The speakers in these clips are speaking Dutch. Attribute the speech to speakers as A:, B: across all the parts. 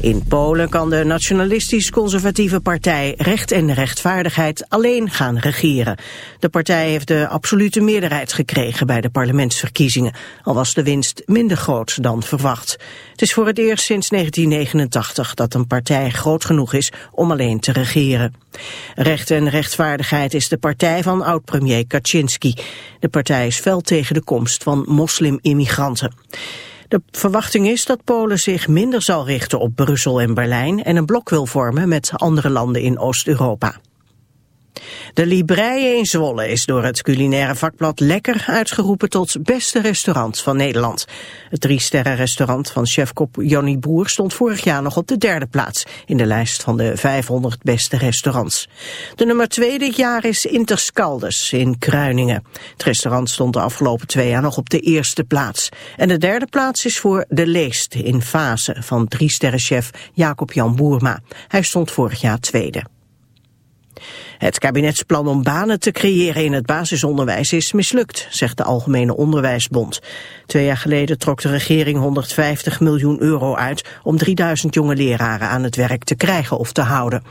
A: In Polen kan de nationalistisch-conservatieve partij Recht en Rechtvaardigheid alleen gaan regeren. De partij heeft de absolute meerderheid gekregen bij de parlementsverkiezingen, al was de winst minder groot dan verwacht. Het is voor het eerst sinds 1989 dat een partij groot genoeg is om alleen te regeren. Recht en Rechtvaardigheid is de partij van oud-premier Kaczynski. De partij is fel tegen de komst van moslim-immigranten. De verwachting is dat Polen zich minder zal richten op Brussel en Berlijn en een blok wil vormen met andere landen in Oost-Europa. De Libreie in Zwolle is door het culinaire vakblad Lekker uitgeroepen tot beste restaurant van Nederland. Het drie-sterren-restaurant van chefkop Jonny Boer stond vorig jaar nog op de derde plaats in de lijst van de 500 beste restaurants. De nummer twee dit jaar is Interscaldes in Kruiningen. Het restaurant stond de afgelopen twee jaar nog op de eerste plaats. En de derde plaats is voor De Leest in Fase van drie-sterrenchef Jacob Jan Boerma. Hij stond vorig jaar tweede. Het kabinetsplan om banen te creëren in het basisonderwijs is mislukt, zegt de Algemene Onderwijsbond. Twee jaar geleden trok de regering 150 miljoen euro uit om 3000 jonge leraren aan het werk te krijgen of te houden.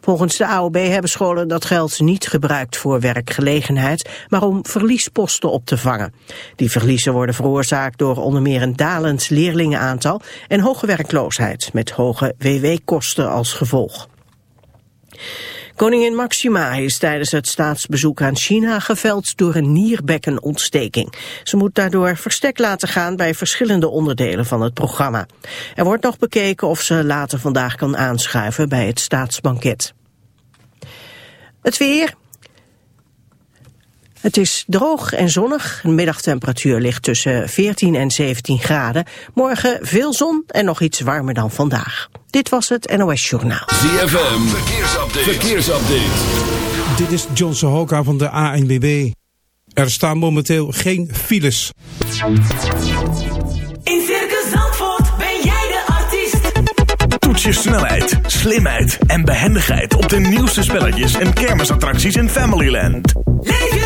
A: Volgens de AOB hebben scholen dat geld niet gebruikt voor werkgelegenheid, maar om verliesposten op te vangen. Die verliezen worden veroorzaakt door onder meer een dalend leerlingenaantal en hoge werkloosheid met hoge WW-kosten als gevolg. Koningin Maxima is tijdens het staatsbezoek aan China geveld door een nierbekkenontsteking. Ze moet daardoor verstek laten gaan bij verschillende onderdelen van het programma. Er wordt nog bekeken of ze later vandaag kan aanschuiven bij het staatsbanket. Het weer, het is droog en zonnig. De middagtemperatuur ligt tussen 14 en 17 graden. Morgen veel zon en nog iets warmer dan vandaag. Dit was het NOS Journaal.
B: ZFM, verkeersupdate. verkeersupdate.
C: Dit is John Sohoka van de ANWB. Er staan momenteel geen files.
D: In Circus Zandvoort ben jij de artiest.
E: Toets je snelheid, slimheid en behendigheid op de nieuwste spelletjes en kermisattracties in Familyland.
D: Leef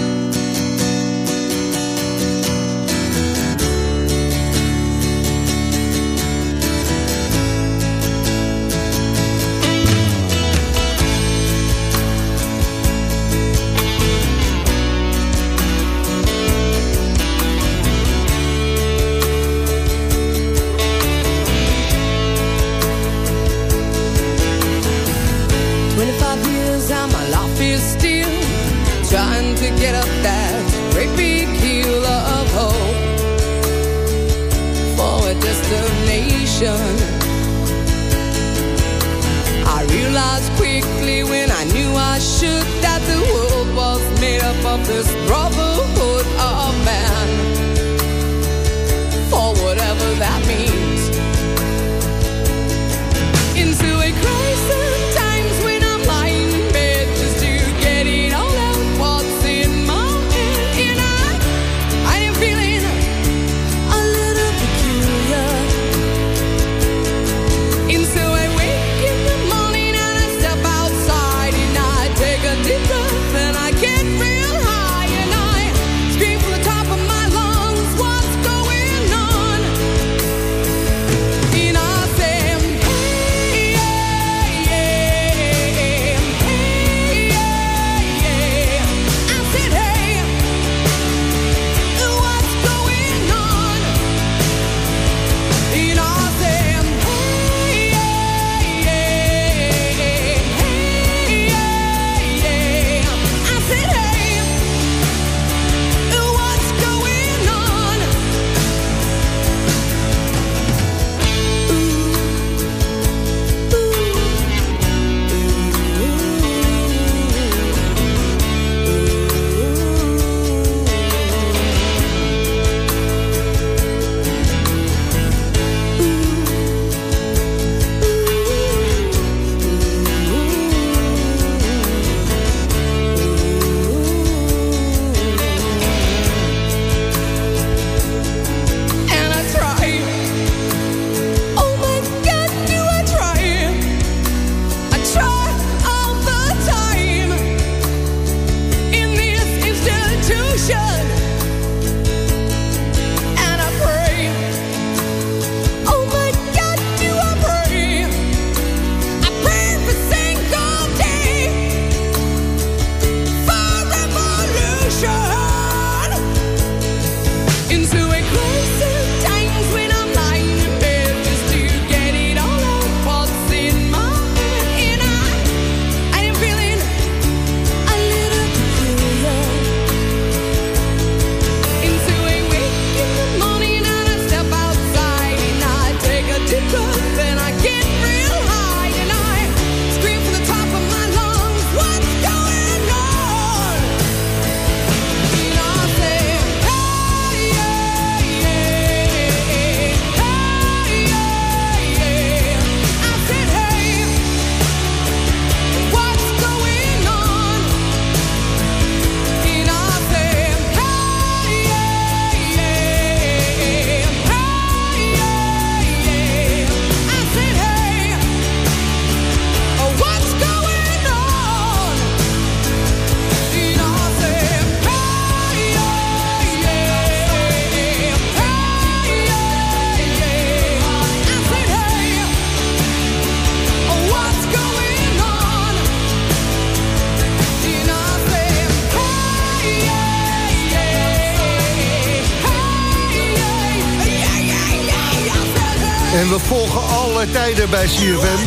F: En we volgen alle tijden bij CFM.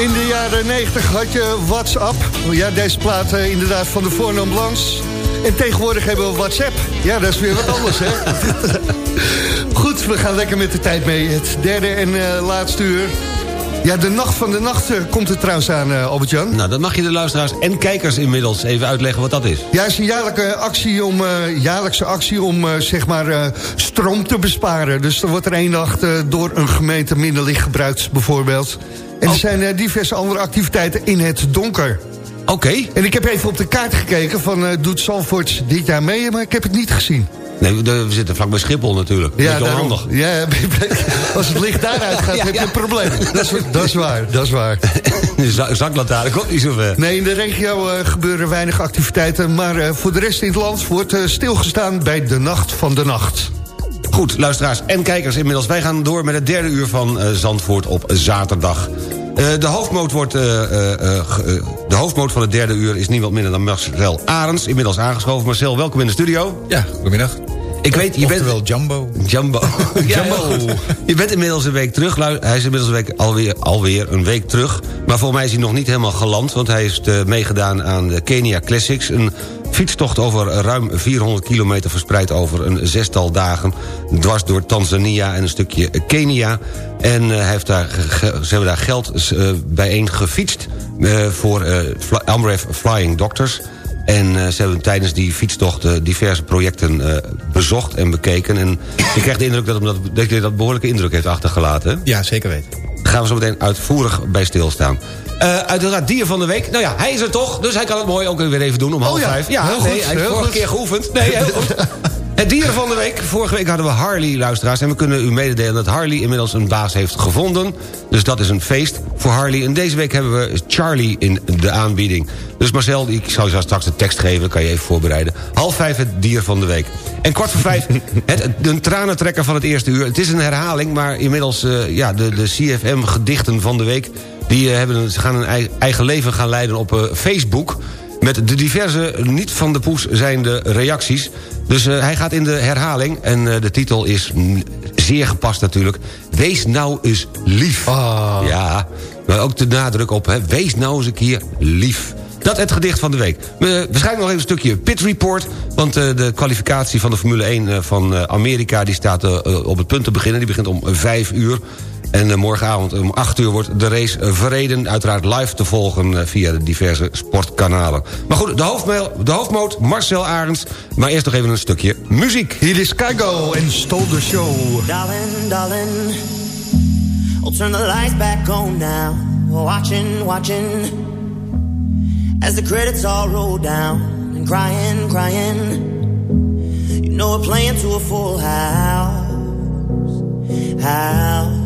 F: In de jaren 90 had je WhatsApp. Ja, deze plaat eh, inderdaad van de voornaam Blancs. En tegenwoordig hebben we WhatsApp. Ja, dat is weer wat anders, hè? Goed, we gaan lekker met de tijd mee. Het derde en eh, laatste uur. Ja, de nacht van de nacht eh, komt er trouwens aan, eh, Albert-Jan.
G: Nou, dan mag je de luisteraars en kijkers inmiddels even uitleggen wat dat is.
F: Ja, het is een jaarlijke actie om, eh, jaarlijkse actie om zeg maar, stroom te besparen. Dus er wordt er één nacht door een gemeente minder licht gebruikt, bijvoorbeeld. En er
G: Oh.
F: zijn diverse andere activiteiten in het donker.
G: Oké.
F: En ik heb even op de kaart gekeken van doet Zandvoort dit jaar mee, maar ik heb het niet gezien.
G: Nee, we zitten vlak bij Schiphol natuurlijk. Ja, Beetje
F: daarom.
G: onhandig.
F: Ja, als het licht daaruit gaat,
G: Ja,
F: heb je
G: ja.
F: een probleem. Dat is, dat is waar, dat is waar.
G: De zaklantaarn komt niet zo ver.
F: Nee, in de regio eh, gebeuren weinig activiteiten... maar eh, voor de rest in het land wordt eh, stilgestaan bij de Nacht van de Nacht.
G: Goed, luisteraars en kijkers inmiddels. Wij gaan door met het derde uur van eh, Zandvoort op zaterdag. Eh, de, hoofdmoot wordt, eh, eh, eh, eh, de hoofdmoot van het derde uur is niemand minder dan Marcel Arends. Inmiddels aangeschoven. Marcel, welkom in de studio.
H: Ja, goedemiddag.
G: Ik weet, je bent...
H: Oftewel Jumbo.
G: Jumbo. Goed. Je bent inmiddels een week terug. Hij is inmiddels een week alweer, alweer een week terug. Maar volgens mij is hij nog niet helemaal geland. Want hij heeft eh, meegedaan aan de Kenia Classics. Een fietstocht over ruim 400 kilometer verspreid over een zestal dagen. Dwars door Tanzania en een stukje Kenia. En eh, hij heeft daar, ze hebben daar geld eh, bijeen gefietst... voor Amref Flying Doctors... En eh, ze hebben tijdens die fietstocht eh, diverse projecten eh, bezocht en bekeken. En ik krijg de indruk dat, hem dat, hij dat behoorlijke indruk heeft achtergelaten.
H: Ja, zeker weten.
G: Daar gaan we zo meteen uitvoerig bij stilstaan. Uiteraard dier van de week. Nou ja, hij is er toch, dus hij kan het mooi ook weer even doen om half
F: Oh ja,
G: vijf. Ja,
F: heel
G: nee,
F: goed,
G: hij heeft
F: heel
G: vorige
F: goed.
G: keer geoefend. Nee, heel goed. Het dier van de week. Vorige week hadden we Harley, luisteraars. En we kunnen u mededelen dat Harley inmiddels een baas heeft gevonden. Dus dat is een feest voor Harley. En deze week hebben we Charlie in de aanbieding. Dus Marcel, ik zal je straks de tekst geven. Kan je even voorbereiden. Half vijf het dier van de week. En kwart voor vijf het, een tranentrekker van het eerste uur. Het is een herhaling, maar inmiddels eh, ja, de, de CFM-gedichten van de week... die eh, hebben, ze gaan een ei- eigen leven gaan leiden op eh, Facebook... met de diverse niet van de poes zijnde reacties. Dus eh, hij gaat in de herhaling en eh, de titel is mm, zeer gepast natuurlijk... Wees nou eens lief. Ja, maar ook de nadruk op, hè, wees nou eens een keer lief. Dat het gedicht van de week. We, waarschijnlijk nog even een stukje pit report... want eh, de kwalificatie van de Formule 1 eh, van Amerika... die staat op het punt te beginnen. Die begint om vijf uur. En eh, morgenavond om 8 uur wordt de race verreden. Uiteraard live te volgen eh, via de diverse sportkanalen. Maar goed, de, hoofdmail, de hoofdmoot Marcel Arends. Maar eerst nog even een stukje muziek.
F: Hier is Kygo en Stole the Show.
I: Darling, darling, I'll turn the lights back on now. Watching, watching, as the credits all roll down. And crying, crying, you know we're playing to a full house. House.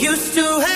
J: Used to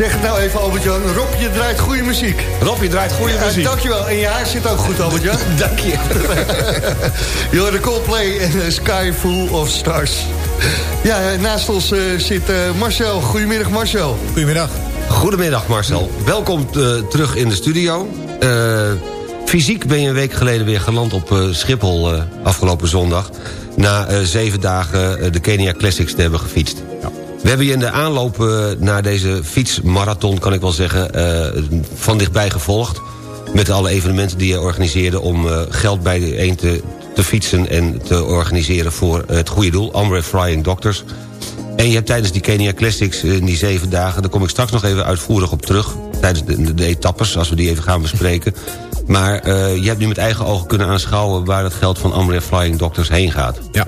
F: Zeg het nou even, Albert-Jan. Rob, je draait goede muziek.
G: Rob, je draait goede
F: Ja,
G: muziek.
F: dankjewel. En je haar zit ook goed, Albert-Jan.
G: Dank je.
F: Hoort de Coldplay en eh, Sky Full of Stars. Ja, eh, naast ons eh, zit Marcel. Goedemiddag, Marcel.
H: Goedemiddag.
G: Goedemiddag Marcel, welkom terug in de studio. Eh, fysiek ben je een week geleden weer geland op Schiphol eh, afgelopen zondag... na zeven dagen de Kenia Classics te hebben gefietst. We hebben je in de aanloop eh, naar deze fietsmarathon, kan ik wel zeggen... eh, van dichtbij gevolgd. Met alle evenementen die je organiseerde... om eh, geld bij de een te, te fietsen en te organiseren voor het goede doel. Amref Flying Doctors. En je hebt tijdens die Kenia Classics in die zeven dagen... daar kom ik straks nog even uitvoerig op terug... tijdens de, de, etappes, als we die even gaan bespreken. Maar je hebt nu met eigen ogen kunnen aanschouwen... waar het geld van Amref Flying Doctors heen gaat.
H: Ja.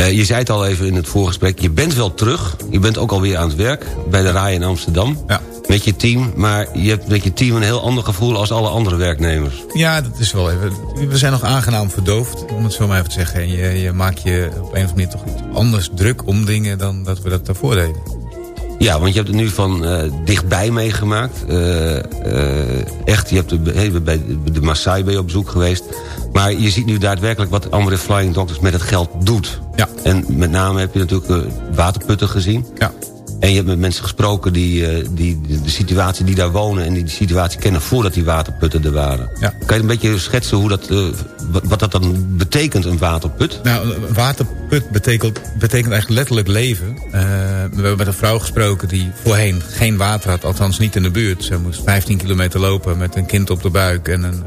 G: Eh, je zei het al even in het voorgesprek, je bent wel terug. Je bent ook alweer aan het werk bij de RAI in Amsterdam.
H: Ja.
G: Met je team, maar je hebt met je team een heel ander gevoel... als alle andere werknemers.
H: Ja, dat is wel even. We zijn nog aangenaam verdoofd, om het zo maar even te zeggen. En je, je maakt je op een of andere manier toch iets anders druk om dingen dan dat we dat daarvoor deden.
G: Ja, want je hebt het nu van eh, dichtbij meegemaakt. Eh, eh, echt, je hebt de, hey, bij de Maasai ben je op bezoek geweest. Maar je ziet nu daadwerkelijk wat Amref Flying Doctors met het geld doet.
H: Ja.
G: En met name heb je natuurlijk waterputten gezien.
H: Ja.
G: En je hebt met mensen gesproken die, eh, die de, de situatie die daar wonen... en die de situatie kennen voordat die waterputten er waren.
H: Ja.
G: Kan je een beetje schetsen hoe dat, eh, wat, wat dat dan betekent, een waterput?
H: Nou, een waterput betekent, betekent eigenlijk letterlijk leven. Eh, we hebben met een vrouw gesproken die voorheen geen water had, althans niet in de buurt. Ze moest 15 kilometer lopen met een kind op de buik en een,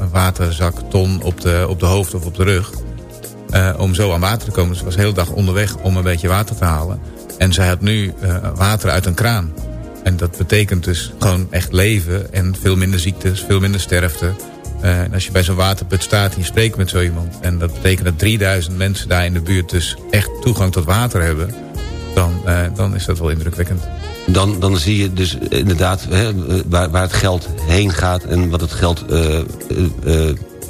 H: een waterzak ton op de, op de hoofd of op de rug. om zo aan water te komen. Dus ze was de hele dag onderweg om een beetje water te halen. En zij had nu eh, water uit een kraan. En dat betekent dus gewoon echt leven en veel minder ziektes, veel minder sterfte. Eh, en als je bij zo'n waterput staat en je spreekt met zo iemand... en dat betekent dat 3000 mensen daar in de buurt dus echt toegang tot water hebben... dan, eh, dan is dat wel indrukwekkend.
G: Dan, dan zie je dus inderdaad hè, waar, waar het geld heen gaat... en wat het geld eh,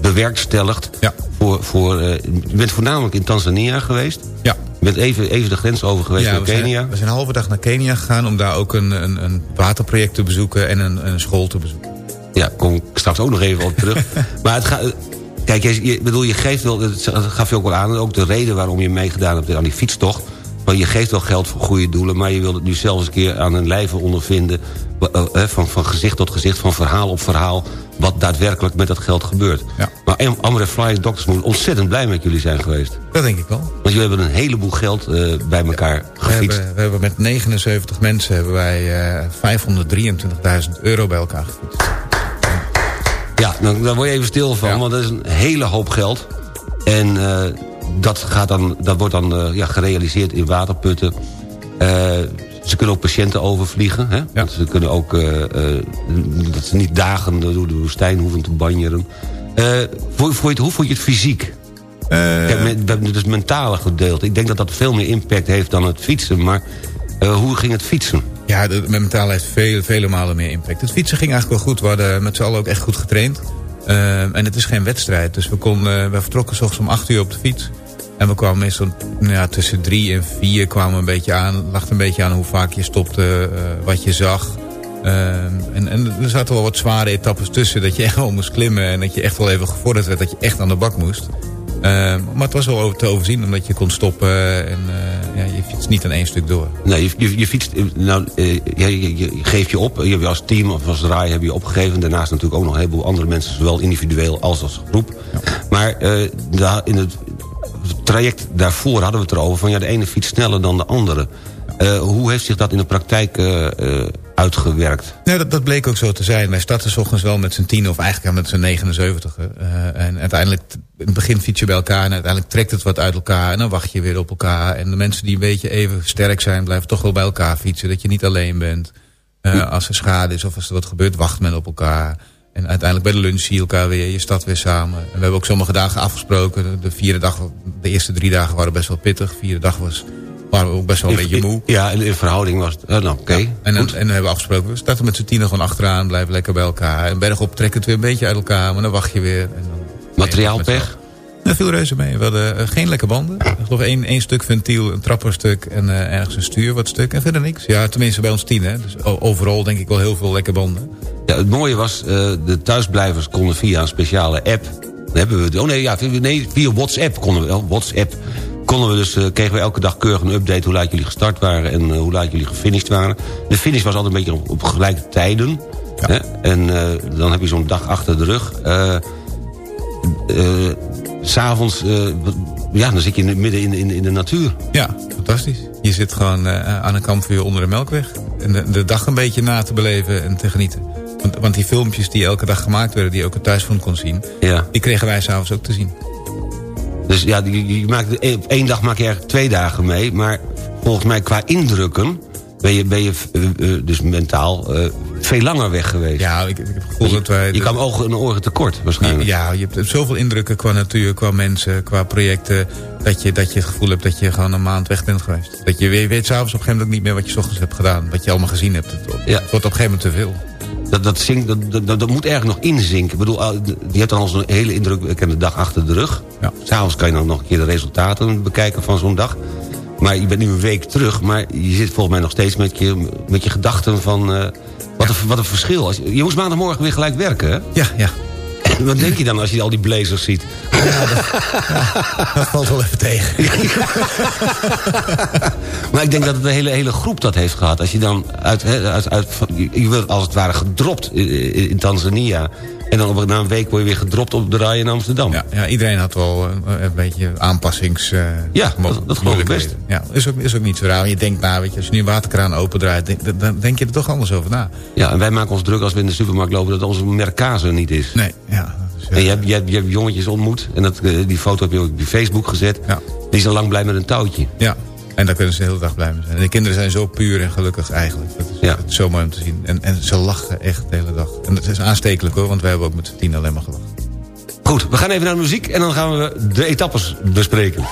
G: bewerkstelligt.
H: Ja.
G: Voor, voor, je bent voornamelijk in Tanzania geweest.
H: Ja.
G: Je bent even, even de grens over geweest naar Kenia.
H: zijn, we zijn een halve dag naar Kenia gegaan... om daar ook een, een, een waterproject te bezoeken en een, een school te bezoeken.
G: Ja, kom ik straks ook nog even op terug. maar het gaat... Kijk, je, bedoel, je geeft wel, dat gaf je ook wel aan... ook de reden waarom je meegedaan hebt aan die fietstocht... Want je geeft wel geld voor goede doelen... maar je wilt het nu zelfs een keer aan een lijve ondervinden... eh, hè, van, van gezicht tot gezicht, van verhaal op verhaal... wat daadwerkelijk met dat geld gebeurt.
H: Ja.
G: Maar Amref Flying Doctors moet ontzettend blij met jullie zijn geweest.
H: Dat denk ik wel.
G: Want jullie hebben een heleboel geld eh, bij elkaar
H: We
G: gefietst.
H: hebben, we hebben met 79 mensen hebben wij eh 523.000 euro bij elkaar gefietst.
G: Ja, dan, daar word je even stil van,
H: Ja.
G: want dat is een hele hoop geld. En eh, dat, gaat dan, dat wordt dan eh, ja, gerealiseerd in waterputten. Ze kunnen ook patiënten overvliegen. Hè? Want ze kunnen ook, eh, eh, dat ze niet dagen door de woestijn hoeven te banjeren. Eh, je het, hoe vond je het fysiek? Kijk, hebben dus het mentale gedeelte. Ik denk dat dat veel meer impact heeft dan het fietsen. Maar hoe ging het fietsen?
H: Ja, de, met mentaal heeft vele, vele malen meer impact. Het fietsen ging eigenlijk wel goed. We hadden met z'n allen ook echt goed getraind. En het is geen wedstrijd. Dus we, konden, we vertrokken s ochtends om acht uur op de fiets. En we kwamen meestal nou ja, tussen drie en vier kwamen we een beetje aan. lag een beetje aan hoe vaak je stopte, eh, wat je zag. Ehm, en, en er zaten wel wat zware etappes tussen. Dat je echt wel moest klimmen. En dat je echt wel even gevorderd werd. Dat je echt aan de bak moest. Ehm, maar het was wel over- te overzien. Omdat je kon stoppen. En eh, ja, je fietst niet aan één stuk door.
G: Nee, je, je, je fietst, nou, eh, je, je, je geeft je op. Je hebt als team of als raai heb je opgegeven. Daarnaast natuurlijk ook nog een heleboel andere mensen, zowel individueel als als groep. Maar daar, in het traject daarvoor hadden we het erover van ja, de ene fiets sneller dan de andere. Eh, hoe heeft zich dat in de praktijk eh, eh, uitgewerkt?
H: Nee, dat, dat bleek ook zo te zijn. Wij starten 's ochtends wel met z'n tien of eigenlijk met z'n 79. eh en uiteindelijk, in het begin fiets je bij elkaar... en uiteindelijk trekt het wat uit elkaar en dan wacht je weer op elkaar. En de mensen die een beetje even sterk zijn... blijven toch wel bij elkaar fietsen, dat je niet alleen bent. Als er schade is of als er wat gebeurt, wacht men op elkaar. En uiteindelijk bij de lunch zie je elkaar weer, je stad weer samen. En we hebben ook sommige dagen afgesproken. De, de vierde dag, de eerste drie dagen waren best wel pittig. De vierde dag was, waren we ook best wel een beetje moe.
G: Ja, in, in verhouding was het... eh, nou, oké.
H: En, dan, en hebben we afgesproken, we starten met z'n tienen gewoon achteraan, blijven lekker bij elkaar. En bergop trekken het weer een beetje uit elkaar, maar dan wacht je weer. En dan,
G: Materiaalpech?
H: Er viel reuze mee. We hadden eh, geen lekke banden. Geloof één, één stuk ventiel, een trapperstuk en eh, ergens een stuur wat stuk. En verder niks. Ja, tenminste bij ons tien. Hè. Dus overal denk ik wel heel veel lekke banden.
G: Ja, het mooie was, eh, de thuisblijvers konden via een speciale app... Dan hebben we oh nee, ja, via- nee, via WhatsApp konden we, oh, WhatsApp, konden we dus, kregen we elke dag keurig een update... hoe laat jullie gestart waren en hoe laat jullie gefinished waren. De finish was altijd een beetje op, op gelijke tijden. Hè? En dan heb je zo'n dag achter de rug. Eh, S'avonds, eh, ja, dan zit je in midden in, in, in de natuur.
H: Ja, fantastisch. Je zit gewoon eh, aan een kampvuur onder de melkweg. En de, de dag een beetje na te beleven en te genieten. Want, want die filmpjes die elke dag gemaakt werden... die je ook het thuisfront kon zien...
G: Ja.
H: die kregen wij s'avonds ook te zien.
G: Dus ja, je, je maakt, op één dag maak je eigenlijk twee dagen mee. Maar volgens mij qua indrukken ben je, ben je eh, eh, dus mentaal eh, veel langer weg geweest.
H: Ja, ik, ik heb gevoel dat wij...
G: Je kwam ogen en oren tekort waarschijnlijk.
H: Ja, je hebt zoveel indrukken qua natuur, qua mensen, qua projecten... dat je, dat je het gevoel hebt dat je gewoon een maand weg bent geweest. Dat je weet, weet s'avonds op een gegeven moment niet meer wat je 's ochtends hebt gedaan. Wat je allemaal gezien hebt. Het,
G: Ja.
H: wordt op een gegeven moment te veel.
G: Dat, dat, zinkt, dat, dat, dat moet ergens nog inzinken. Ik bedoel, je hebt dan al zo'n hele indrukwekkende dag achter de rug.
H: Ja.
G: S'avonds kan je dan nog een keer de resultaten bekijken van zo'n dag. Maar je bent nu een week terug, maar je zit volgens mij nog steeds met je, met je gedachten van... eh, wat, een, wat een verschil. Je moest maandagmorgen weer gelijk werken, hè?
H: Ja, ja.
G: Wat denk je dan als je al die blazers ziet?
H: Dat valt wel even tegen.
G: Maar ik denk dat de hele, hele groep dat heeft gehad. Als je dan uit, uit, uit je- wordt als het ware gedropt in- in Tanzania. En dan op, na een week word je weer gedropt op de rij in Amsterdam.
H: Ja, ja, iedereen had wel een, een beetje aanpassings... eh,
G: Ja, dat- dat geloof ik
H: moeilijkheden. Ja, is ook, is ook niet zo raar. Je denkt na, weet je, als je nu een waterkraan opendraait... Denk, dan denk je er toch anders over na.
G: Ja, en wij maken ons druk als we in de supermarkt lopen... dat onze merk kaas er niet is.
H: Nee, ja. Is, eh,
G: En je hebt, je, hebt, je hebt jongetjes ontmoet. En dat, eh, die foto heb je ook op je Facebook gezet.
H: Ja.
G: Die zijn lang blij met een touwtje.
H: Ja, en daar kunnen ze de hele dag blij mee zijn. En de kinderen zijn zo puur en gelukkig eigenlijk. Dat is,
G: Ja.
H: zo mooi om te zien. En, en ze lachen echt de hele dag. En dat is aanstekelijk hoor, want wij hebben ook met z'n tien alleen maar gelachen.
G: Goed, we gaan even naar de muziek... en dan gaan we de etappes bespreken.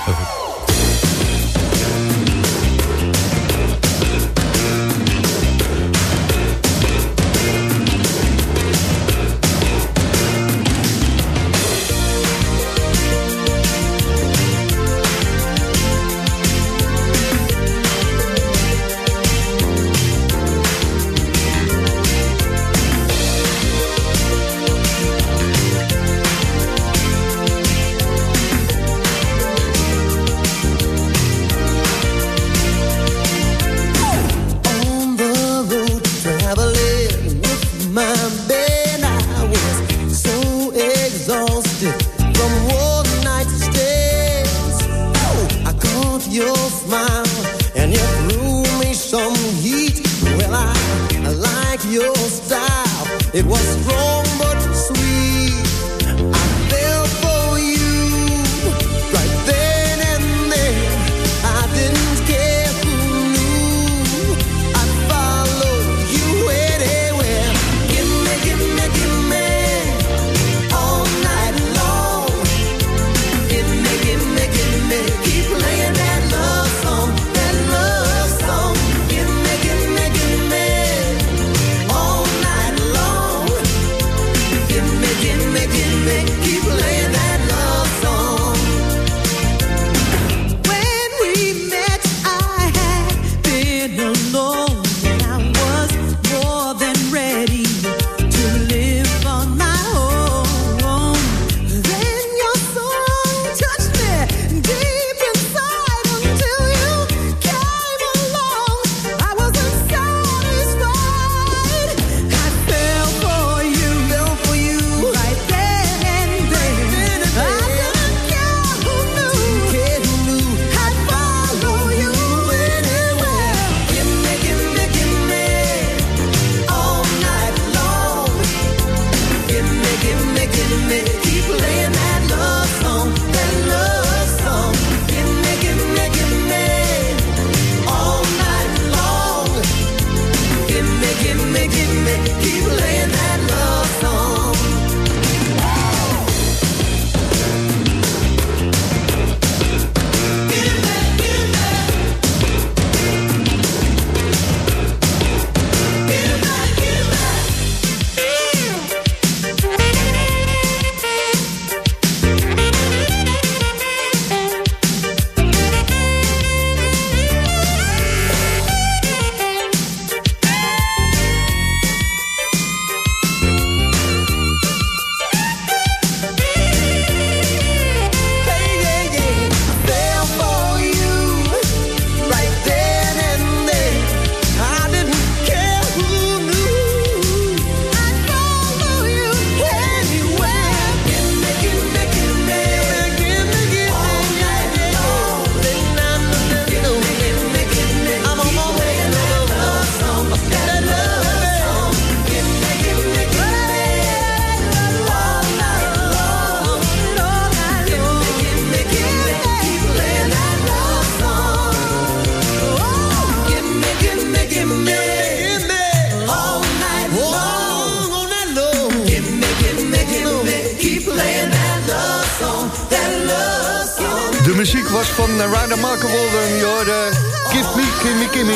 F: Muziek was van Narada Markenwolden. Je hoorde Give Me, Gimme, Gimme.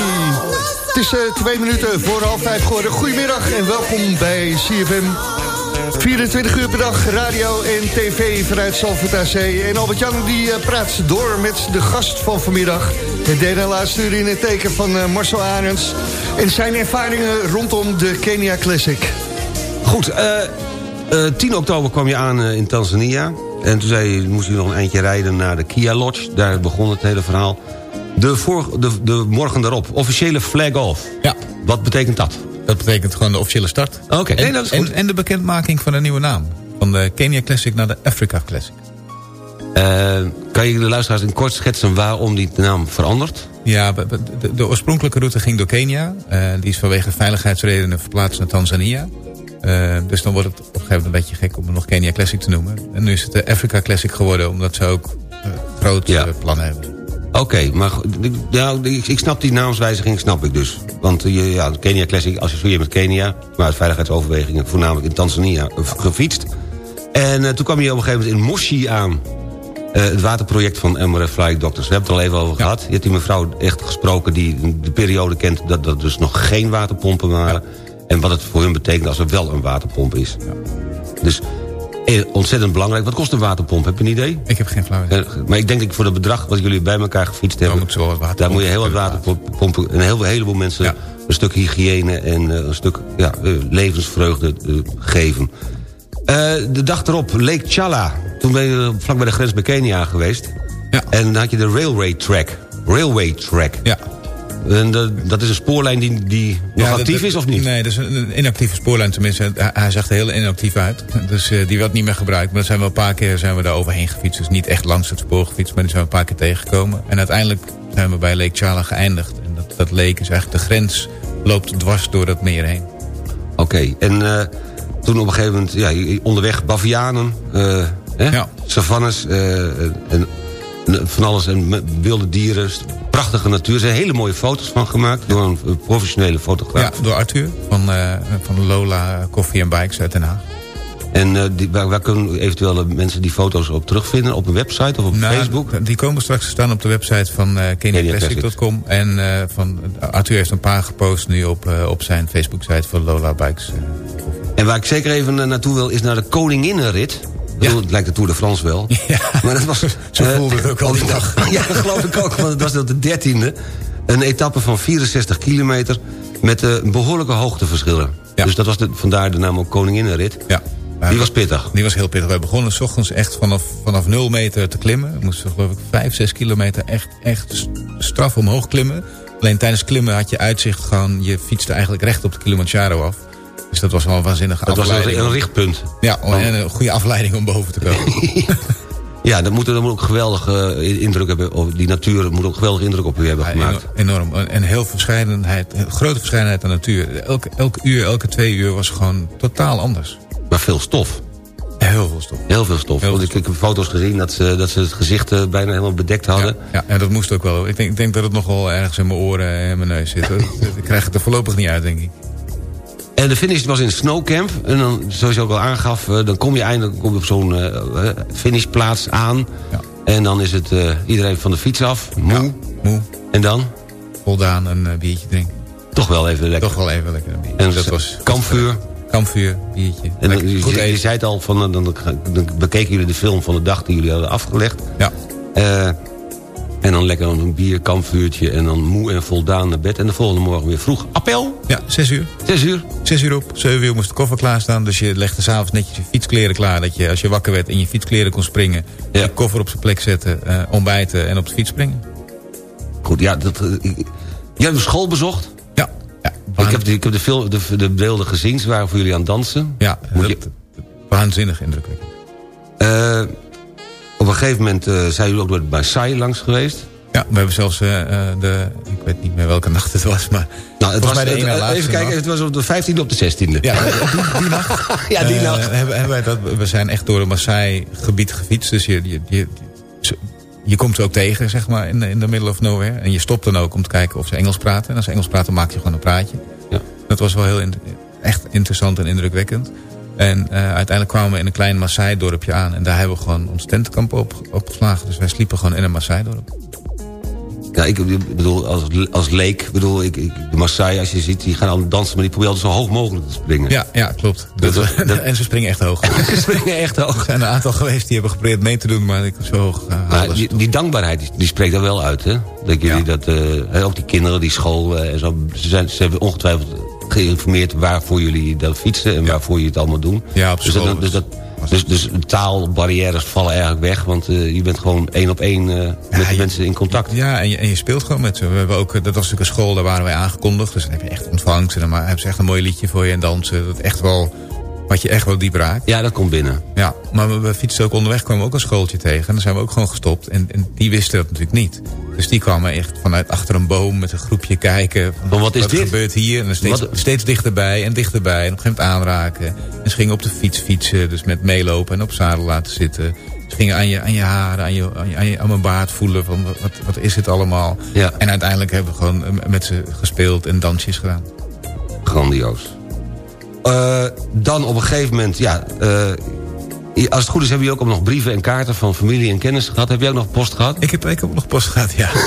F: Het is eh, twee minuten voor half vijf geworden. Goedemiddag en welkom bij CFM. 24 uur per dag, radio en tv vanuit Zalvoort AC. En Albert-Jan die eh, praat door met de gast van vanmiddag. Het derde en laatste uur in het teken van eh, Marcel Arends. En zijn ervaringen rondom de Kenia Classic.
G: Goed, eh, eh, 10 oktober kwam je aan eh, in Tanzania. En toen zei moest je nog een eindje rijden naar de Kia Lodge. Daar begon het hele verhaal. De, de, de morgen daarop, officiële flag off.
H: Ja.
G: Wat betekent dat?
H: Dat betekent gewoon de officiële start.
G: Oké, nee, dat is goed.
H: en, en de bekendmaking van een nieuwe naam. Van de Kenya Classic naar de Africa Classic.
G: Eh, kan je de luisteraars in kort schetsen waarom die naam verandert?
H: Ja, de, de oorspronkelijke route ging door Kenia. Eh, die is vanwege veiligheidsredenen verplaatst naar Tanzania. Eh, dus dan wordt het op een gegeven moment een beetje gek om het nog Kenia Classic te noemen. En nu is het de Africa Classic geworden, omdat ze ook eh, grote
G: Ja.
H: plannen hebben.
G: Oké, maar ja, ik, ik snap die naamswijziging, snap ik dus. Want je, ja, Kenia Classic associeer met Kenia... maar uit veiligheidsoverwegingen voornamelijk in Tanzania gefietst. En toen kwam je op een gegeven moment in Moshi aan... Het waterproject van MRF Flying Doctors. We hebben het er al even over gehad. Je hebt die mevrouw echt gesproken die de periode kent... dat er dus nog geen waterpompen waren. En wat het voor hun betekent als er wel een waterpomp is. Dus eh, ontzettend belangrijk. Wat kost een waterpomp? Heb je een idee?
H: Ik heb geen flauw idee.
G: Eh, Maar ik denk dat voor het bedrag wat jullie bij elkaar gefietst hebben...
H: moet
G: daar moet je heel wat
H: pompen.
G: water pompen. En een heel, heleboel mensen
H: Ja.
G: een stuk hygiëne en eh, een stuk ja, levensvreugde geven. De dag erop, Lake Chala. Toen ben je vlak bij de grens bij Kenia geweest.
H: Ja.
G: En dan had je de railway track. Railway track.
H: Ja.
G: En dat, dat is een spoorlijn die, die nog
H: Ja,
G: actief is of niet?
H: Nee, dat is een inactieve spoorlijn tenminste. Hij, hij zag er heel inactief uit. Dus eh, die werd niet meer gebruikt. Maar zijn we een paar keer zijn we daar overheen gefietst. Dus niet echt langs het spoor gefietst, maar die zijn we een paar keer tegengekomen. En uiteindelijk zijn we bij Lake Chala geëindigd. En dat, dat lake is eigenlijk de grens, loopt dwars door dat meer heen.
G: Oké, en eh, toen op een gegeven moment, ja, onderweg bavianen, eh, hè?
H: Ja.
G: savannes eh, en van alles en wilde dieren, prachtige natuur. Er zijn hele mooie foto's van gemaakt door een eh, professionele fotograaf.
H: Ja, door Arthur van, eh, van Lola Coffee and Bikes uit Den Haag.
G: En eh, die, waar, waar kunnen eventueel mensen die foto's op terugvinden? Op een website of op
H: Nou,
G: Facebook?
H: Die komen straks te staan op de website van uh, KeniaClassic.com. En eh, van, Arthur heeft een paar gepost nu op, op zijn Facebook-site van Lola Bikes.
G: En waar ik zeker even naartoe wil is naar de Koninginnenrit. Bedoel, Het lijkt de Tour de France wel. Maar dat was,
H: Zo
G: eh,
H: voelde het ook al die dag.
G: Ja, dat geloof ik ook, want het was de dertiende. Een etappe van 64 kilometer met eh, behoorlijke hoogteverschillen.
H: Ja.
G: Dus dat was de, vandaar de naam ook Koninginnenrit.
H: Ja.
G: Die was pittig.
H: Die was heel pittig. Wij begonnen s ochtends echt vanaf, vanaf 0 meter te klimmen. We moesten geloof ik 5, 6 kilometer echt, echt straf omhoog klimmen. Alleen tijdens klimmen had je uitzicht gewoon... je fietste eigenlijk recht op de Kilimanjaro af. Dus dat was wel een waanzinnige
G: Dat was
H: afleiding.
G: een, een richtpunt.
H: Ja, en een goede afleiding om boven te komen.
G: Ja, dat moet, dat moet ook geweldig eh, indruk hebben. Of die natuur moet ook geweldig indruk op u hebben
H: Ja,
G: gemaakt.
H: enorm. En heel verscheidenheid, grote verscheidenheid aan natuur. Elke, elke uur, elke twee uur was gewoon totaal anders.
G: Maar veel stof.
H: Heel veel stof.
G: Heel veel stof.
H: Heel
G: Want ik, ik heb foto's gezien dat ze, dat ze het gezicht eh, bijna helemaal bedekt hadden.
H: Ja, en dat moest ook wel. Ik denk, ik denk dat het nog wel ergens in mijn oren en mijn neus zit. ik krijg het er voorlopig niet uit, denk ik.
G: En de finish was in Snowcamp. En dan, zoals je ook al aangaf, eh, dan kom je eindelijk kom je op zo'n eh, eh, finishplaats aan.
H: Ja.
G: En dan is het iedereen van de fiets af, moe.
H: Moe,
G: En dan
H: voldaan een biertje drinken.
G: toch wel even lekker.
H: Toch wel even lekker een biertje.
G: En
H: dat was
G: kampvuur.
H: kampvuur, biertje.
G: En dan, je, je zei het al, van, dan, dan bekeken jullie de film van de dag die jullie hadden afgelegd.
H: Ja.
G: En dan lekker een bier, kampvuurtje en dan moe en voldaan naar bed. En de volgende morgen weer vroeg. Appel,
H: ja, zes uur.
G: zes uur.
H: Zes uur op, zeven uur moest de koffer klaarstaan. Dus je legde s'avonds netjes je fietskleren klaar. Dat je als je wakker werd in je fietskleren kon springen.
G: Ja.
H: Je koffer op zijn plek zetten, eh, ontbijten en op de fiets springen.
G: Goed, ja, dat, eh, ik- jij hebt school bezocht.
H: Ja. ja
G: Ik heb, de, ik heb de, film, de, de beelden gezien, ze waren voor jullie aan het dansen.
H: Ja,
G: Moet
H: dat,
G: je-
H: dat- waanzinnig indrukwekkend.
G: Eh, een gegeven moment eh, zijn jullie ook door het Maasai langs geweest.
H: Ja, we hebben zelfs eh, eh, de... Ik weet niet meer welke nacht het was, maar...
G: Nou, het was,
H: mij de
G: het-
H: ene laatste
G: even kijken,
H: nacht.
G: het was op de 15e op de 16e.
H: Ja, die, die nacht.
G: ja, die nacht.
H: hebben, hebben wij dat, we zijn echt door een Maasai-gebied gefietst. Dus je, je, je, je, komt ze ook tegen, zeg maar, in, de- in the middle of nowhere. En je stopt dan ook om te kijken of ze Engels praten. En als ze Engels praten, maak je gewoon een praatje.
G: Ja.
H: Dat was wel heel echt interessant en indrukwekkend. En eh, uiteindelijk kwamen we in een klein Maasai-dorpje aan. En daar hebben we gewoon ons tentenkamp op, opgeslagen. Dus wij sliepen gewoon in een Maasai-dorp.
G: Ja, ik bedoel, als, als leek, bedoel, ik, ik, de Maasai, als je ziet, die gaan aan dansen... maar die proberen altijd zo hoog mogelijk te springen.
H: Ja, ja klopt.
G: Dat-
H: Dat,
G: dat-
H: en ze springen echt hoog.
G: Ze springen echt hoog.
H: Er zijn een aantal geweest die hebben geprobeerd mee te doen, maar ik zo hoog uh,
G: Maar die, die dankbaarheid, die, die spreekt er wel uit, hè? Dat jullie dat, eh, ook die kinderen, die school eh, en zo... Ze, zijn, ze hebben ongetwijfeld geïnformeerd waarvoor jullie dat fietsen... en waarvoor jullie het allemaal doen.
H: Ja, op
G: dus, dat, dus, dat, dus, dus taalbarrières vallen eigenlijk weg... want eh, je bent gewoon één op één eh, met de
H: je-
G: mensen in contact.
H: Ja, en je, en je speelt gewoon met ze. We hebben ook, eh, dat was natuurlijk een school, daar waren wij aangekondigd. Dus dan heb je echt ontvangst. En dan hebben ze echt een mooi liedje voor je en dansen. Dat echt wel, wat je echt wel diep raakt.
G: Ja, dat komt binnen.
H: Ja, maar we, we fietsten ook onderweg, kwamen we ook een schooltje tegen. En dan zijn we ook gewoon gestopt. En, en die wisten dat natuurlijk niet. Dus die kwamen echt vanuit achter een boom met een groepje kijken. Van,
G: Maar wat is dit?
H: gebeurt hier? En dan steeds,
G: Wat-
H: steeds dichterbij en dichterbij. En op een gegeven moment aanraken. En ze gingen op de fiets fietsen. Dus met meelopen en op zadel laten zitten. Ze gingen aan je, aan je haren, aan, je, aan, je, aan, je- aan mijn baard voelen. Van wat, wat, is dit allemaal?
G: Ja.
H: En uiteindelijk hebben we gewoon eh, met ze gespeeld en dansjes gedaan.
G: Grandioos. Eh, dan op een gegeven moment, ja... eh, als het goed is, hebben jullie ook nog brieven en kaarten van familie en kennissen gehad. Heb jij ook nog post gehad?
H: Ik heb, ik heb ook nog post gehad, ja.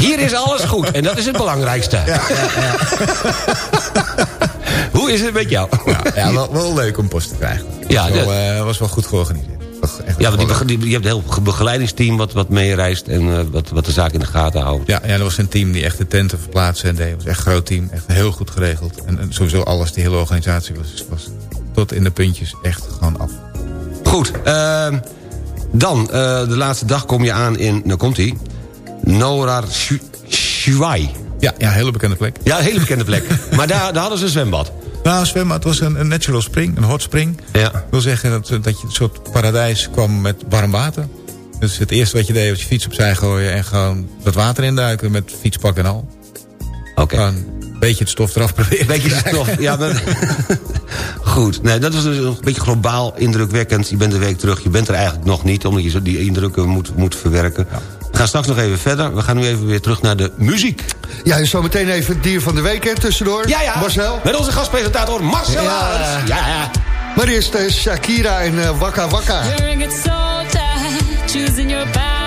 G: Hier is alles goed en dat is het belangrijkste. Hoe is het met jou?
H: Ja, ja wel, wel leuk om post te krijgen.
G: Ja,
H: was, wel,
G: dat-
H: eh, was wel goed georganiseerd.
G: Ja, want die, je hebt een heel begeleidingsteam wat, wat meereist... en eh, wat, wat de zaak in de gaten houdt.
H: ja, ja, er was een team die echt de tenten verplaatsen en deed. Het was echt een groot team, echt heel goed geregeld. En, en sowieso alles, die hele organisatie was, was tot in de puntjes echt gewoon af.
G: Goed, ehm, dan, eh, de laatste dag kom je aan in... Nou komt hij. Norar Shu- Shuai.
H: Ja, ja, een hele bekende plek.
G: Ja, een hele bekende plek. maar daar, daar hadden ze een zwembad.
H: Nou, zwemmen, het was een, een natural spring, een hot spring.
G: Ja.
H: Dat wil zeggen dat, dat je een soort paradijs kwam met warm water. Dus het eerste wat je deed was je fiets opzij gooien... en gewoon dat water induiken met fietspak en al.
G: Oké.
H: Een beetje het stof eraf proberen.
G: Beetje stof. Ja, maar... Goed. Nee, dat was dus een beetje globaal indrukwekkend. Je bent een week terug. Je bent er eigenlijk nog niet, omdat je zo die indrukken moet, moet verwerken. We gaan straks nog even verder. We gaan nu even weer terug naar de muziek.
F: Ja, en zometeen even het dier van de week hè, tussendoor.
G: Ja, ja.
F: Marcel.
G: Met onze gastpresentator Marcel
F: Ja.
G: Ja, ja.
F: Maar eerst eh, Shakira en eh, Waka Waka.
K: Choosing your.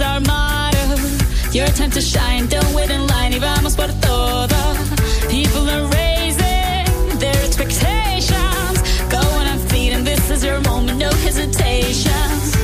K: Our motto. Your time to shine, don't wait in line, y vamos por todo. Hesitation.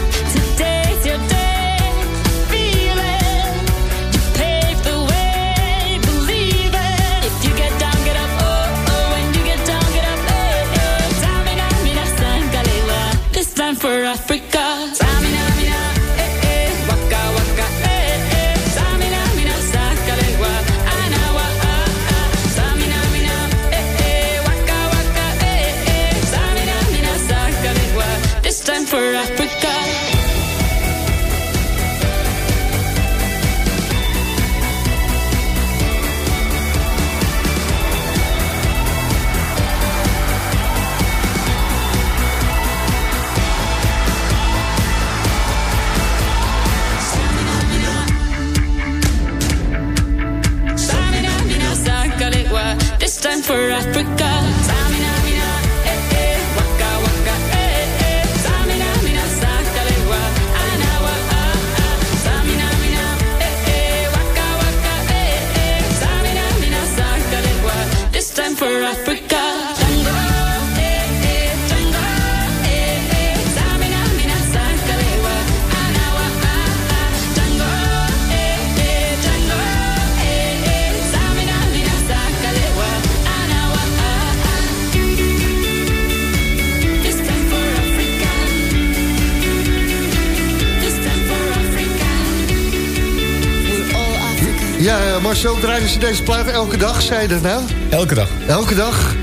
F: Draaien ze deze plaat elke dag, zei je dat nou?
H: Elke dag.
F: Elke dag?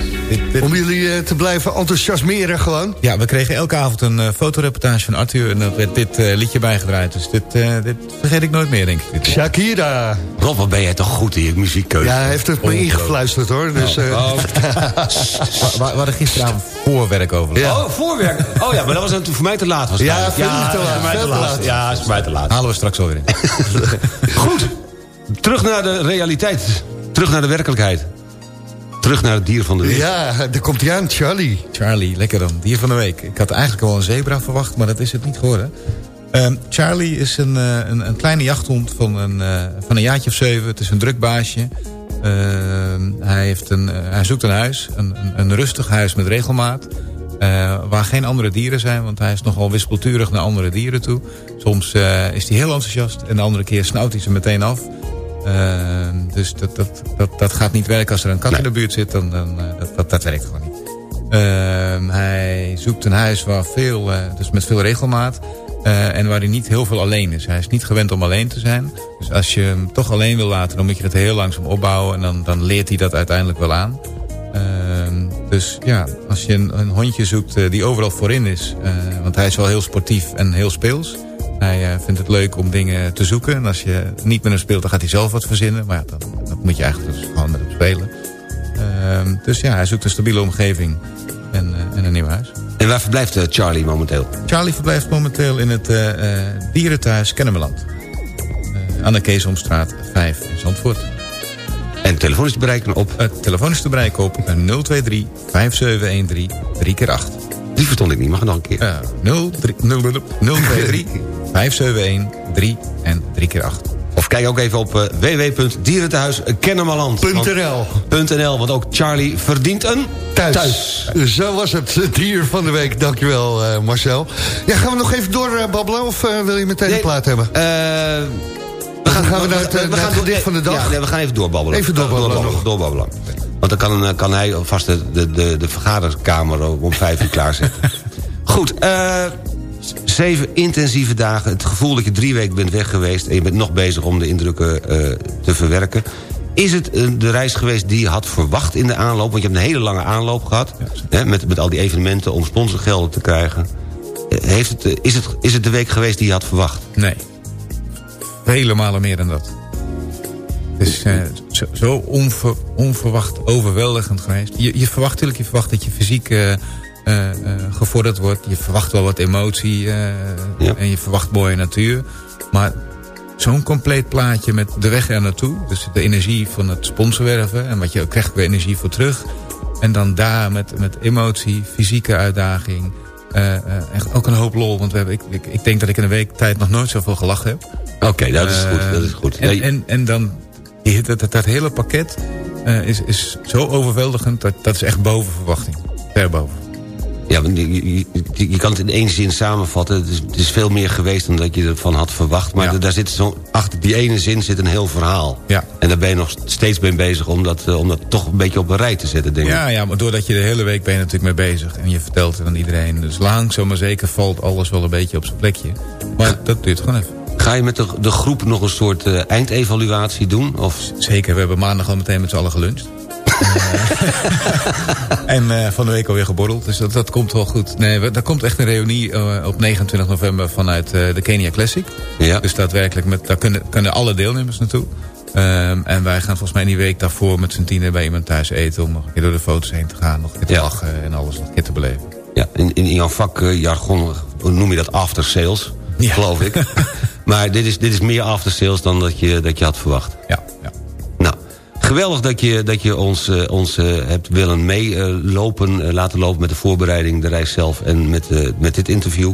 F: Om jullie eh, te blijven enthousiasmeren gewoon?
H: Ja, we kregen elke avond een eh, fotoreportage van Arthur... en dat werd dit eh, liedje bijgedraaid. Dus dit, eh, dit vergeet ik nooit meer, denk ik.
F: Shakira.
G: Rob, wat ben jij toch goed in je muziekkeuze.
F: Ja, hij heeft het me ingefluisterd hoor. Dus, eh,
H: Oh. we, we hadden gisteravond voorwerk over.
F: Ja.
G: Oh, voorwerk. Oh ja, maar dat was natuurlijk voor mij te laat. waarschijnlijk.
F: Ja, veel te laat,
G: voor mij te
F: te
G: laat.
F: laat.
G: Ja, is voor mij te laat.
H: Halen we straks alweer in.
G: Goed. Terug naar de realiteit. Terug naar de werkelijkheid. Terug naar het dier van de week.
F: ja, daar komt hij aan, Charlie.
H: Charlie, lekker dan. Dier van de week. Ik had eigenlijk al een zebra verwacht, maar dat is het niet geworden. Ehm, Charlie is een, eh, een, een kleine jachthond van een, eh, van een jaartje of zeven. Het is een druk baasje. Ehm, hij, heeft een, eh, hij zoekt een huis, een, een, een rustig huis met regelmaat. eh, waar geen andere dieren zijn, want hij is nogal wispelturig naar andere dieren toe. Soms eh, is hij heel enthousiast en de andere keer snauwt hij ze meteen af. Ehm, dus dat, dat, dat, dat gaat niet werken als er een kat in de buurt zit. Dan, dan, eh, dat, dat, dat werkt gewoon niet. Ehm, hij zoekt een huis waar veel, eh, dus met veel regelmaat. eh, en waar hij niet heel veel alleen is. Hij is niet gewend om alleen te zijn. Dus als je hem toch alleen wil laten, dan moet je dat heel langzaam opbouwen. En dan, dan leert hij dat uiteindelijk wel aan. Ehm, dus ja, als je een, een hondje zoekt die overal voorin is. want hij is wel heel sportief en heel speels. Hij eh, vindt het leuk om dingen te zoeken. En als je niet met hem speelt, dan gaat hij zelf wat verzinnen. Maar ja, dan, dat moet je eigenlijk dus gewoon met hem spelen. Ehm, dus ja, hij zoekt een stabiele omgeving en, eh, en een nieuw huis.
G: En waar verblijft eh, Charlie momenteel?
H: Charlie verblijft momenteel in het eh, dierenthuis Kennemerland. Eh, aan de Keesomstraat 5 in Zandvoort.
G: En telefoon is te bereiken op...
H: Het telefoon is te bereiken op eh, 023 5713 3 keer 8
G: Die verstond ik niet, mag ik nog een keer.
H: Uh, 03 023 571 3 en 3 keer 8
G: Of kijk ook even op uh, www.dierentehuiskennemerland.nl .nl, Want ook Charlie verdient een
F: Thuis.
G: thuis.
F: Zo was het, het dier van de week. Dankjewel, uh, Marcel. Ja, gaan we nog even doorbabbelen of uh, wil je meteen
G: Nee,
F: een plaat hebben?
G: Eh,
F: we gaan, gaan we naar het, naar het gedicht van de dag?
G: Ja, nee, we gaan even doorbabbelen.
F: Even doorbabbelen
G: doorbabbelen, doorbabbelen. Want dan kan, eh, kan hij vast de, de, de, de vergaderkamer om vijf uur klaarzetten. Goed, eh, zeven intensieve dagen. Het gevoel dat je drie weken bent weg geweest... en je bent nog bezig om de indrukken eh, te verwerken. Is het eh, de reis geweest die je had verwacht in de aanloop? Want je hebt een hele lange aanloop gehad... Hè, met, met al die evenementen om sponsorgelden te krijgen. Heeft het, is, het, is het de week geweest die je had verwacht?
H: Nee. Vele malen meer dan dat. Het is eh, zo, zo onver, onverwacht overweldigend geweest. Je, je verwacht natuurlijk, je verwacht dat je fysiek eh, eh, gevorderd wordt. Je verwacht wel wat emotie
G: Ja.
H: en je verwacht mooie natuur. Maar zo'n compleet plaatje met de weg er naartoe. Dus de energie van het sponsorwerven en wat je krijgt weer energie voor terug. En dan daar met, met emotie, fysieke uitdaging. echt ook een hoop lol. Want we hebben, ik, ik, ik denk dat ik in een week tijd nog nooit zoveel gelachen heb.
G: Oké, dat is goed. Dat is goed.
H: En, en dan die, dat, dat, dat hele pakket eh, is, is zo overweldigend. Dat, dat is echt boven verwachting. Ver boven.
G: Ja, want je, je, je- kan het in één zin samenvatten. Het is, het is veel meer geweest dan dat je ervan had verwacht. Maar
H: Ja.
G: daar zit zo, achter die ene zin zit een heel verhaal.
H: Ja.
G: En daar ben je nog steeds mee bezig om dat, eh, om dat toch een beetje op een rij te zetten, denk ik.
H: Ja, ja, maar doordat je de hele week ben je natuurlijk mee bezig. En je vertelt het aan iedereen. Dus langzaam maar zeker valt alles wel een beetje op zijn plekje. Maar dat duurt gewoon even.
G: Ga je met de, de groep nog een soort eh, eindevaluatie doen? Of,
H: Zeker, we hebben maandag al meteen met z'n allen geluncht. En eh, van de week alweer geborreld. Dus dat, dat komt wel goed. Nee, we- er komt echt een reunie eh, op 29 november vanuit de Kenia Classic.
G: ja.
H: Dus daadwerkelijk, met, daar kunnen, kunnen alle deelnemers naartoe. Ehm, en wij gaan volgens mij die week daarvoor met z'n tienen bij iemand thuis eten... om nog een keer door de foto's heen te gaan, nog een keer te
G: Ja.
H: lachen en alles nog een keer te beleven.
G: ja, in, in jouw vakjargon noem je dat after sales,
H: Ja.
G: geloof ik. maar dit is, dit is meer after sales dan dat je, dat je had verwacht.
H: Ja, ja.
G: Nou, geweldig dat je, dat je ons, eh, ons eh, hebt willen meelopen, eh, laten lopen met de voorbereiding, de reis zelf en met, met dit interview.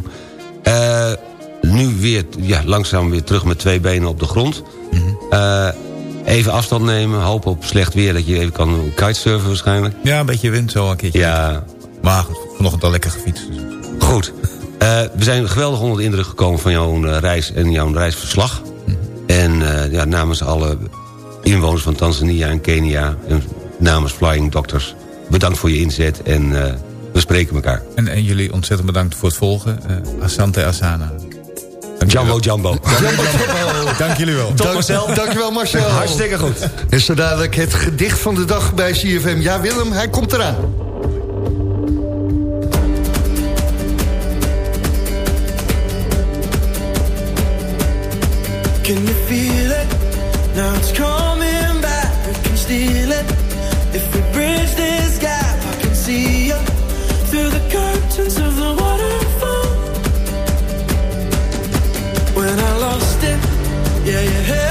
G: Nu weer ja, langzaam weer terug met twee benen op de grond. Eh, even afstand nemen, hopen op slecht weer dat je even kan kitesurfen waarschijnlijk.
H: ja, een beetje wind zo een keertje.
G: Ja,
H: Maar goed, vanochtend al lekker gefietst. dus.
G: goed. Eh, we zijn geweldig onder de indruk gekomen van jouw eh, reis en jouw reisverslag. En eh, ja, namens alle inwoners van Tanzania en Kenia... en namens Flying Doctors, bedankt voor je inzet en eh, we spreken elkaar.
H: En, en jullie ontzettend bedankt voor het volgen. Eh, Asante Asana.
G: Jumbo Jumbo.
H: Dank jullie wel.
G: Tot
F: Dank-
G: Marcel.
F: Dankjewel Marcel.
G: Hartstikke goed.
F: En zo dadelijk het gedicht van de dag bij CFM. Ja Willem, hij komt eraan.
J: Can you feel it? Now it's coming back. We can steal it. If we bridge this gap, I can see you through the curtains of the waterfall. When I lost it, yeah, you held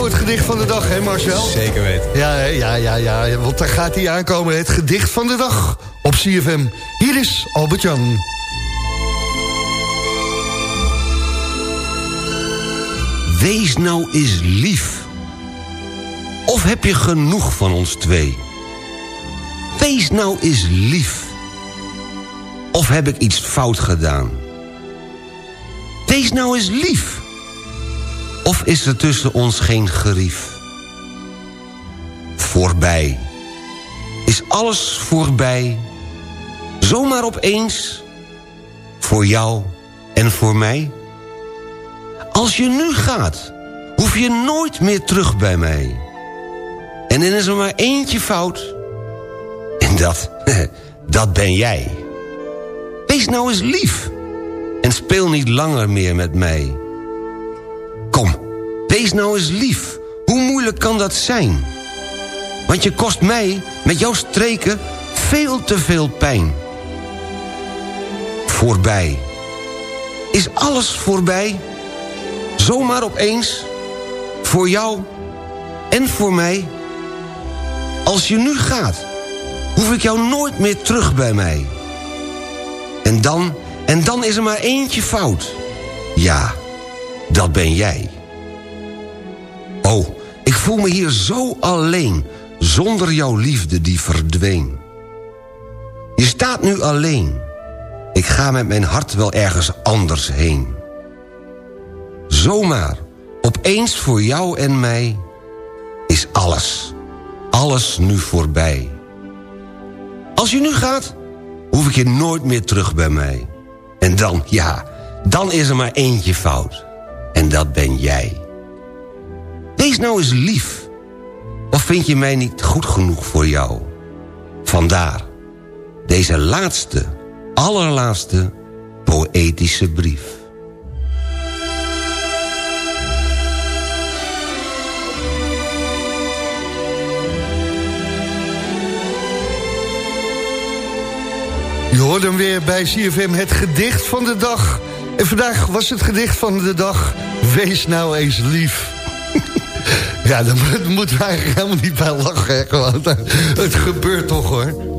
F: voor het gedicht van de dag, hè Marcel?
H: Zeker weten.
F: Ja, ja, ja, ja, want daar gaat hij aankomen. Het gedicht van de dag op CFM. Hier is Albert-Jan.
G: Wees nou eens lief. Of heb je genoeg van ons twee? Wees nou eens lief. Of heb ik iets fout gedaan? Wees nou eens lief. Of is er tussen ons geen gerief? Voorbij. Is alles voorbij? Zomaar opeens? Voor jou en voor mij? Als je nu gaat, hoef je nooit meer terug bij mij. En dan is er maar eentje fout. En dat, dat ben jij. Wees nou eens lief. En speel niet langer meer met mij. Wees nou eens lief. Hoe moeilijk kan dat zijn? Want je kost mij met jouw streken veel te veel pijn. Voorbij. Is alles voorbij? Zomaar opeens? Voor jou en voor mij? Als je nu gaat, hoef ik jou nooit meer terug bij mij. En dan, en dan is er maar eentje fout. Ja, dat ben jij. Oh, ik voel me hier zo alleen, zonder jouw liefde die verdween. Je staat nu alleen. Ik ga met mijn hart wel ergens anders heen. Zomaar, opeens voor jou en mij, is alles, alles nu voorbij. Als je nu gaat, hoef ik je nooit meer terug bij mij. En dan, ja, dan is er maar eentje fout. En dat ben jij. Wees nou eens lief. Of vind je mij niet goed genoeg voor jou? Vandaar deze laatste, allerlaatste poëtische brief.
L: Je hoort hem weer bij CFM, het gedicht van de dag. En vandaag was het gedicht van de dag, Wees nou eens lief. Ja, daar moeten we eigenlijk helemaal niet bij lachen. Hè? want het gebeurt toch hoor.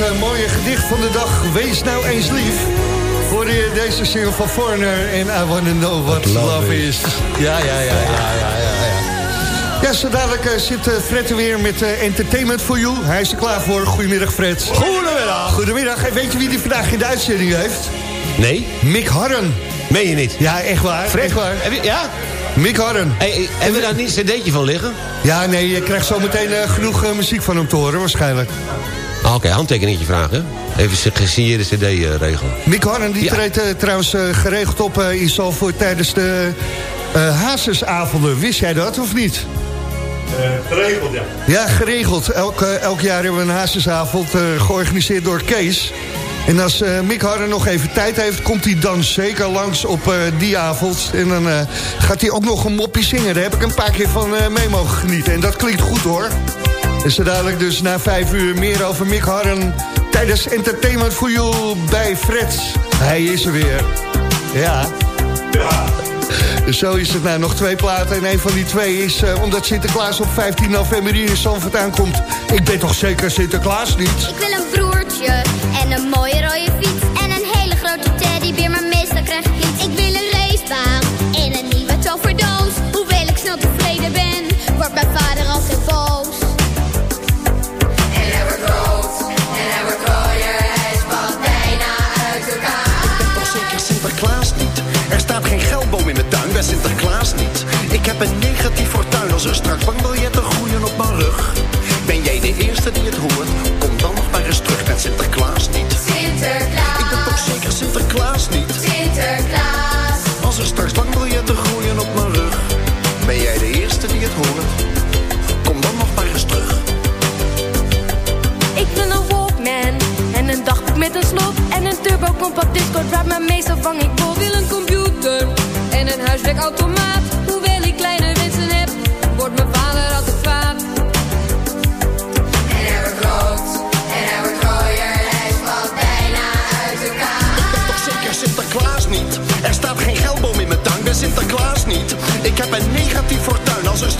L: Eh, mooie gedicht van de dag, Wees nou eens lief. voor deze single van Forner en I Wanna Know What Love, is. Ja, ja, ja, ja, ja, ja. Ja,
F: zo dadelijk eh, zit eh, Fred weer met Entertainment for You. Hij is er klaar voor. Goedemiddag, Fred.
G: Goedemiddag.
F: Goedemiddag. Weet je wie die vandaag in de uitzending heeft?
G: Nee.
F: Mick Harren.
G: Meen je niet?
F: Ja, echt waar. Echt waar.
G: Heb je, ja?
F: Mick Harren.
G: Hey, hebben we daar niet een cd'tje van liggen?
F: Ja, nee, je krijgt zo meteen genoeg muziek van hem te horen waarschijnlijk.
G: Ah, Oké, handtekeningetje vragen. Even een gesigneerde cd eh, regelen.
F: Mick Harren die
G: Ja.
F: treedt eh, trouwens eh, geregeld op in Zalvoort tijdens de eh Hazesavonden. Wist jij dat of niet?
M: geregeld, ja.
F: Ja, geregeld. Elk, elk jaar hebben we een Hazesavond eh, georganiseerd door Kees. En als eh, Mick Harren nog even tijd heeft... komt hij dan zeker langs op eh, die avond. En dan eh, gaat hij ook nog een moppie zingen. Daar heb ik een paar keer van eh, mee mogen genieten. En dat klinkt goed hoor. En zo dadelijk dus na vijf uur meer over Mick Harren... tijdens Entertainment for You bij Fred. Hij is er weer. Ja. Dus zo is het nou nog twee platen. En een van die twee is eh, omdat Sinterklaas op 15 november hier in Zandvoort aankomt. Ik ben toch zeker Sinterklaas niet?
N: Ik wil een broertje en een mooie rode
O: Sinterklaas niet. Ik heb een negatief fortuin als er straks bankbiljetten groeien op mijn rug. Ben jij de eerste die het hoort? Kom dan nog maar eens terug met Sinterklaas niet.
N: Sinterklaas.
O: Ik ben toch zeker Sinterklaas niet?
N: Sinterklaas.
O: Als er straks bankbiljetten groeien op mijn rug. Ben jij de eerste die het hoort? Kom dan nog maar eens terug.
P: Ik wil een Walkman en een dagboek met een slot en een turbo compact discord drive, maar meestal vang ik bot.
K: Een huiswerkautomaat. Hoewel ik kleine wensen heb, wordt mijn vader altijd kwaad.
N: En hij wordt en hij wordt rooier, hij valt bijna uit elkaar.
O: Ik ben toch zeker Sinterklaas niet? Er staat geen geldboom in mijn tuin bij Sinterklaas niet. Ik heb een negatief fortuin als er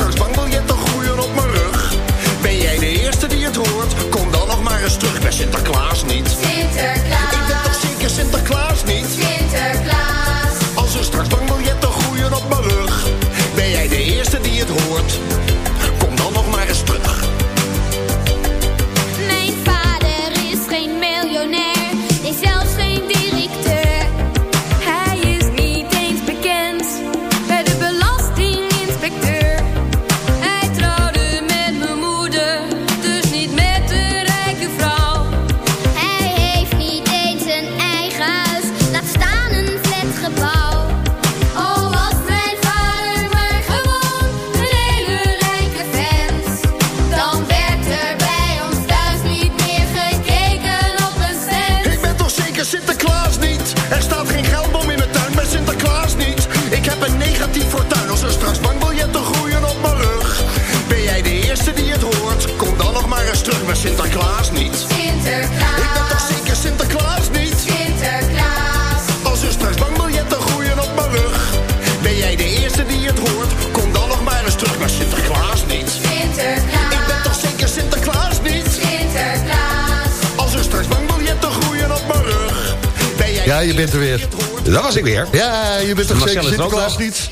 O: ik
F: weer. Ja, je bent toch
G: Marcel
F: zeker
G: er ook
F: Sinterklaas niet?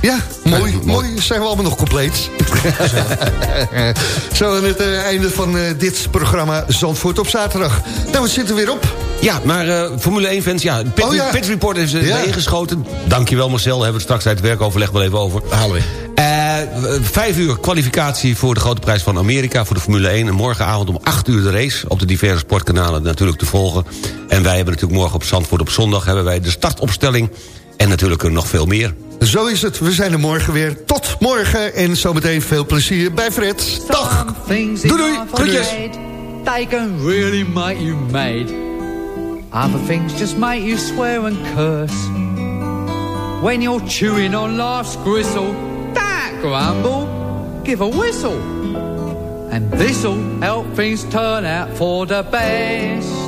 F: Ja, mooi, mooi. Zijn we allemaal nog compleet. Zo aan het eh, einde van eh, dit programma Zandvoort op zaterdag. Nou, we zitten weer op.
G: Ja, maar eh, Formule 1-fans, ja, Pit,
F: Oh, ja.
G: Pit Report heeft ze
F: Ja.
G: ingeschoten. Dankjewel Marcel, daar hebben we het straks uit het werkoverleg wel even over.
H: Halen we.
G: Vijf uur kwalificatie voor de grote prijs van Amerika... voor de Formule 1. En morgenavond om acht uur de race. Op de diverse sportkanalen natuurlijk te volgen. En wij hebben natuurlijk morgen op Zandvoort op zondag... hebben wij de startopstelling. En natuurlijk er nog veel meer.
F: Zo is het. We zijn er morgen weer. Tot morgen. En zometeen veel plezier bij Fred. Dag. Doei, doei. Groetjes.
Q: They can really make you mad. Other things just make you swear and curse. When you're chewing on life's gristle, don't grumble, give a whistle. And this'll help things turn out for the best.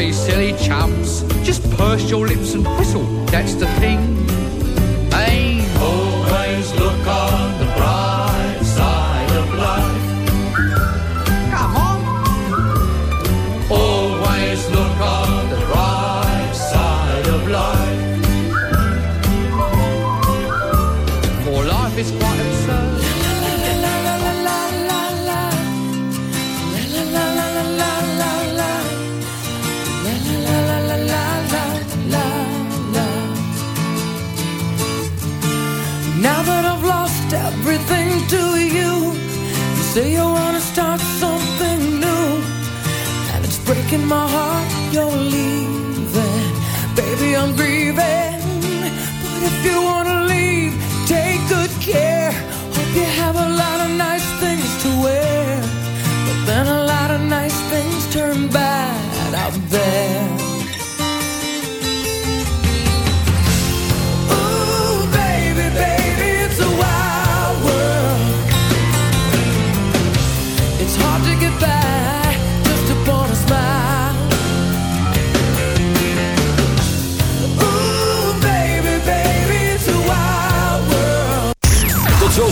Q: be silly chumps, Just purse your lips and whistle, that's the thing.
R: breaking my heart, you're leaving. Baby, I'm grieving.